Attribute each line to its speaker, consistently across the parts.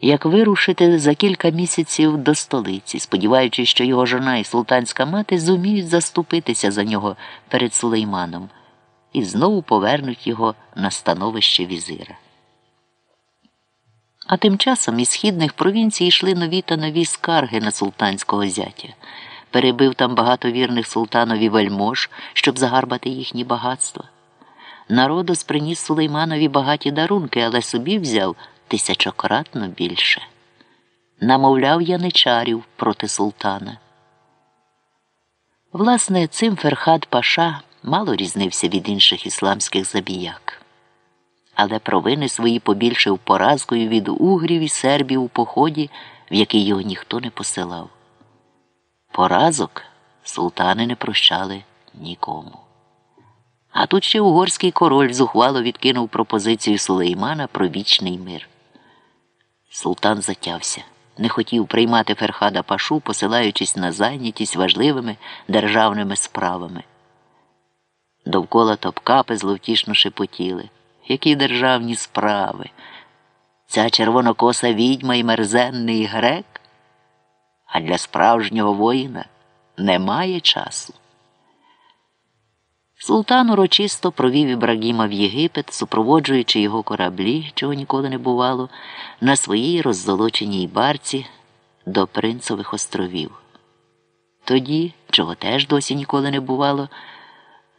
Speaker 1: як вирушити за кілька місяців до столиці, сподіваючись, що його жона і султанська мати зуміють заступитися за нього перед Сулейманом і знову повернуть його на становище візира. А тим часом із східних провінцій йшли нові та нові скарги на султанського зятя. Перебив там багато вірних султанові вельмож, щоб загарбати їхні багатства. Народос приніс Сулейманові багаті дарунки, але собі взяв тисячократно більше. Намовляв яничарів проти султана. Власне, цим Ферхад Паша мало різнився від інших ісламських забіяк. Але провини свої побільшив поразкою від угрів і сербів у поході, в який його ніхто не посилав. Поразок султани не прощали нікому. А тут ще угорський король зухвало відкинув пропозицію Сулеймана про вічний мир. Султан затявся, не хотів приймати Ферхада Пашу, посилаючись на зайнятість важливими державними справами. Довкола топкапи зловтішно шепотіли. Які державні справи? Ця червонокоса відьма і мерзенний грек? А для справжнього воїна немає часу. Султан урочисто провів Ібрагіма в Єгипет, супроводжуючи його кораблі, чого ніколи не бувало, на своїй роззолоченій барці до Принцових островів. Тоді, чого теж досі ніколи не бувало,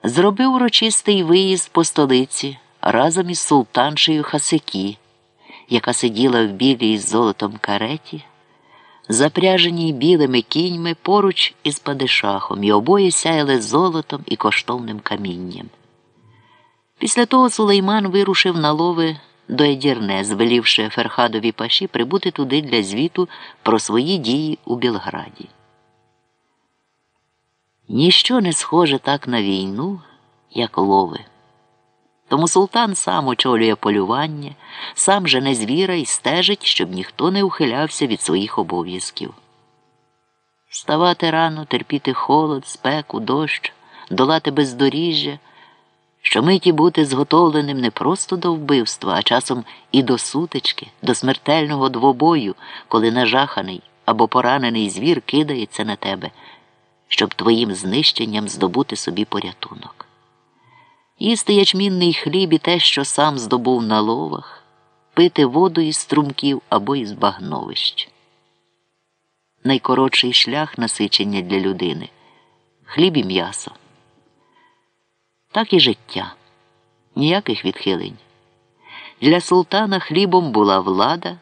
Speaker 1: зробив урочистий виїзд по столиці разом із султаншею Хасикі, яка сиділа в білій з золотом кареті запряжені білими кіньми поруч із падишахом, і обоє сяяли золотом і коштовним камінням. Після того Сулейман вирушив на лови до Едірне, звелівши Ферхадові паші прибути туди для звіту про свої дії у Білграді. Ніщо не схоже так на війну, як лови. Тому султан сам очолює полювання, сам жене звіра і стежить, щоб ніхто не ухилявся від своїх обов'язків. Вставати рано, терпіти холод, спеку, дощ, долати бездоріжжя, щомиті бути зготовленим не просто до вбивства, а часом і до сутички, до смертельного двобою, коли нажаханий або поранений звір кидається на тебе, щоб твоїм знищенням здобути собі порятунок їсти ячмінний хліб і те, що сам здобув на ловах, пити воду із струмків або із багновищ. Найкоротший шлях насичення для людини хліб і м'ясо. Так і життя, ніяких відхилень. Для султана хлібом була влада,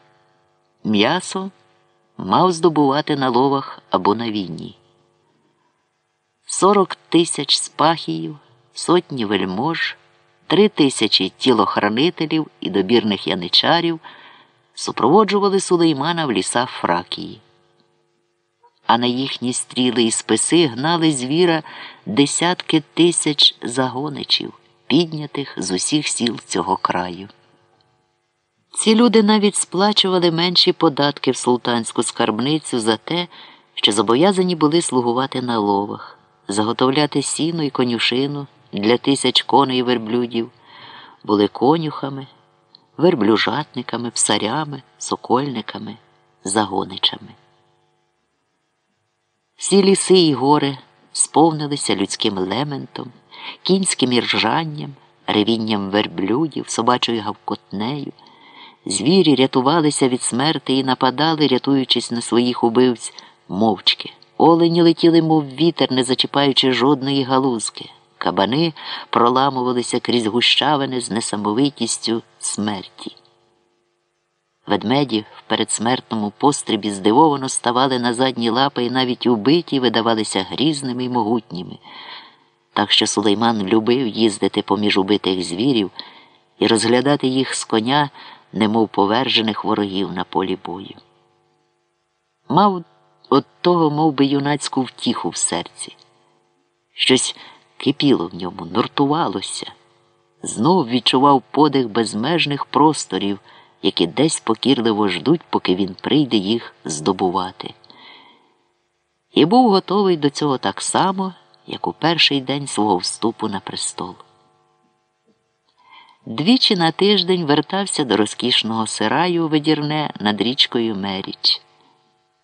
Speaker 1: м'ясо мав здобувати на ловах або на війні. Сорок тисяч спахіїв сотні вельмож, три тисячі тілохранителів і добірних яничарів супроводжували Сулеймана в лісах Фракії. А на їхні стріли і списи гнали звіра десятки тисяч загоничів, піднятих з усіх сіл цього краю. Ці люди навіть сплачували менші податки в султанську скарбницю за те, що зобов'язані були слугувати на ловах, заготовляти сіно і конюшину для тисяч коней верблюдів, були конюхами, верблюжатниками, псарями, сокольниками, загоничами. Всі ліси і гори сповнилися людським лементом, кінським іржанням, ревінням верблюдів, собачою гавкотнею. Звірі рятувалися від смерти і нападали, рятуючись на своїх убивць мовчки. Олені летіли, мов вітер, не зачіпаючи жодної галузки. Кабани проламувалися крізь гущавини з несамовитістю смерті. Ведмеді в передсмертному пострібі здивовано ставали на задні лапи і навіть убиті видавалися грізними й могутніми. Так що Сулейман любив їздити поміж убитих звірів і розглядати їх з коня, немов повержених ворогів на полі бою. Мав от того мов би, юнацьку втіху в серці. Щось кипіло в ньому, нуртувалося, знов відчував подих безмежних просторів, які десь покірливо ждуть, поки він прийде їх здобувати. І був готовий до цього так само, як у перший день свого вступу на престол. Двічі на тиждень вертався до розкішного сираю видірне над річкою Меріч.